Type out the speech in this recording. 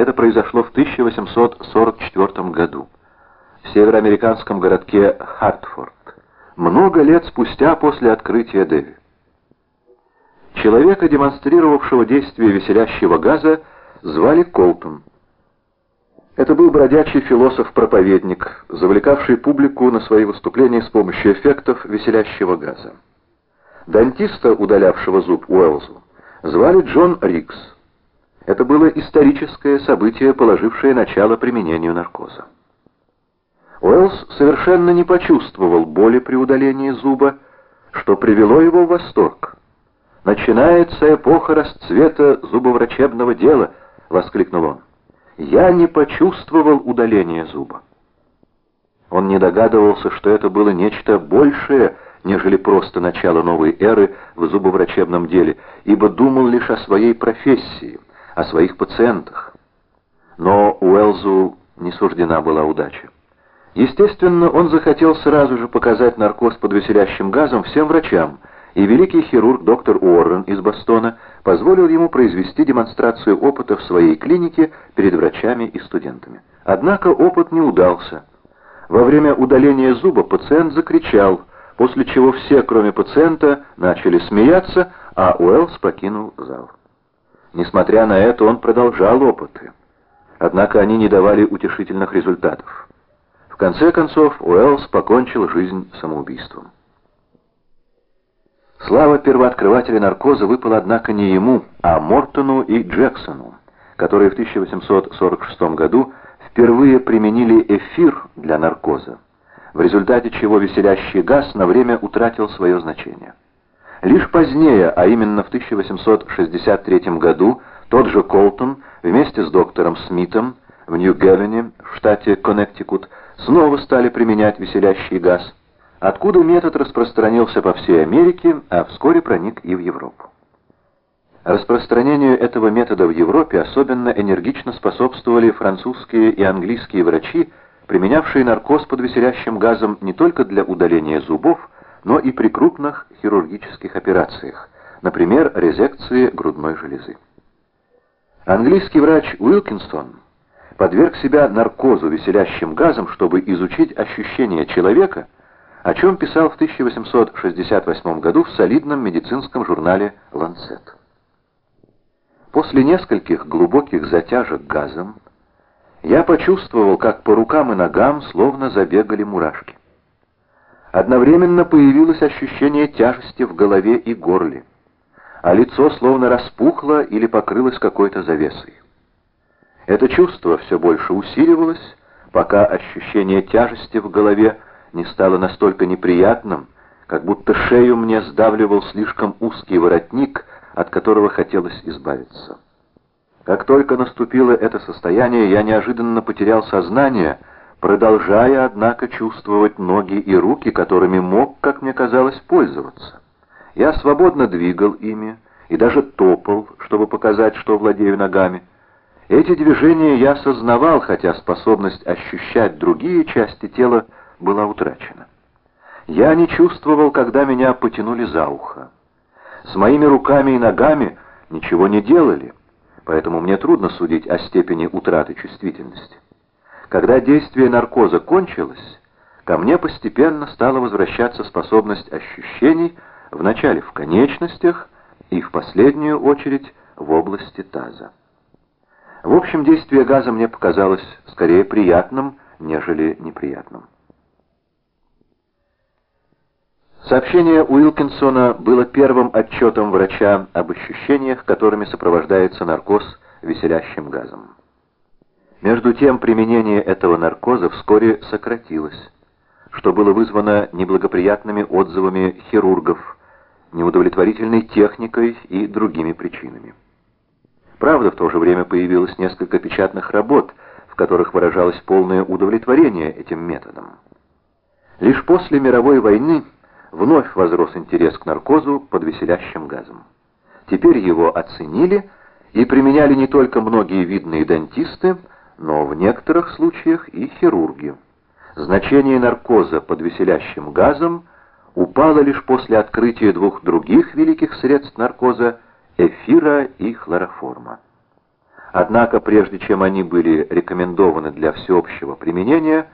Это произошло в 1844 году в североамериканском городке Хартфорд, много лет спустя после открытия Дэви. Человека, демонстрировавшего действие веселящего газа, звали Колтон. Это был бродячий философ-проповедник, завлекавший публику на свои выступления с помощью эффектов веселящего газа. Дантиста, удалявшего зуб Уэллзу, звали Джон Рикс. Это было историческое событие, положившее начало применению наркоза. Уэллс совершенно не почувствовал боли при удалении зуба, что привело его в восторг. «Начинается эпоха расцвета зубоврачебного дела!» — воскликнул он. «Я не почувствовал удаления зуба». Он не догадывался, что это было нечто большее, нежели просто начало новой эры в зубоврачебном деле, ибо думал лишь о своей профессии, о своих пациентах. Но Уэлзу не суждена была удача. Естественно, он захотел сразу же показать наркоз под веселящим газом всем врачам, и великий хирург доктор Уоррен из Бостона позволил ему произвести демонстрацию опыта в своей клинике перед врачами и студентами. Однако опыт не удался. Во время удаления зуба пациент закричал, после чего все, кроме пациента, начали смеяться, а Уэллс покинул зал. Несмотря на это, он продолжал опыты. Однако они не давали утешительных результатов. В конце концов, Уэллс покончил жизнь самоубийством. Слава первооткрывателя наркоза выпала, однако, не ему, а Мортону и Джексону, которые в 1846 году впервые применили эфир для наркоза, в результате чего веселящий газ на время утратил свое значение. Лишь позднее, а именно в 1863 году, тот же Колтон вместе с доктором Смитом в Нью-Гевене, в штате Коннектикут, снова стали применять веселящий газ, откуда метод распространился по всей Америке, а вскоре проник и в Европу. Распространению этого метода в Европе особенно энергично способствовали французские и английские врачи, применявшие наркоз под веселящим газом не только для удаления зубов, но и при крупных хирургических операциях, например, резекции грудной железы. Английский врач Уилкинсон подверг себя наркозу веселящим газом, чтобы изучить ощущения человека, о чем писал в 1868 году в солидном медицинском журнале «Ланцет». После нескольких глубоких затяжек газом я почувствовал, как по рукам и ногам словно забегали мурашки. Одновременно появилось ощущение тяжести в голове и горле, а лицо словно распухло или покрылось какой-то завесой. Это чувство все больше усиливалось, пока ощущение тяжести в голове не стало настолько неприятным, как будто шею мне сдавливал слишком узкий воротник, от которого хотелось избавиться. Как только наступило это состояние, я неожиданно потерял сознание, продолжая, однако, чувствовать ноги и руки, которыми мог, как мне казалось, пользоваться. Я свободно двигал ими и даже топал, чтобы показать, что владею ногами. Эти движения я сознавал, хотя способность ощущать другие части тела была утрачена. Я не чувствовал, когда меня потянули за ухо. С моими руками и ногами ничего не делали, поэтому мне трудно судить о степени утраты чувствительности. Когда действие наркоза кончилось, ко мне постепенно стала возвращаться способность ощущений вначале в конечностях и в последнюю очередь в области таза. В общем, действие газа мне показалось скорее приятным, нежели неприятным. Сообщение Уилкинсона было первым отчетом врача об ощущениях, которыми сопровождается наркоз веселящим газом. Между тем, применение этого наркоза вскоре сократилось, что было вызвано неблагоприятными отзывами хирургов, неудовлетворительной техникой и другими причинами. Правда, в то же время появилось несколько печатных работ, в которых выражалось полное удовлетворение этим методом. Лишь после мировой войны вновь возрос интерес к наркозу под веселящим газом. Теперь его оценили и применяли не только многие видные дантисты, но в некоторых случаях и хирурги. Значение наркоза под веселящим газом упало лишь после открытия двух других великих средств наркоза – эфира и хлороформа. Однако, прежде чем они были рекомендованы для всеобщего применения,